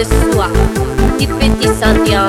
le soir, tu fais tes indiens.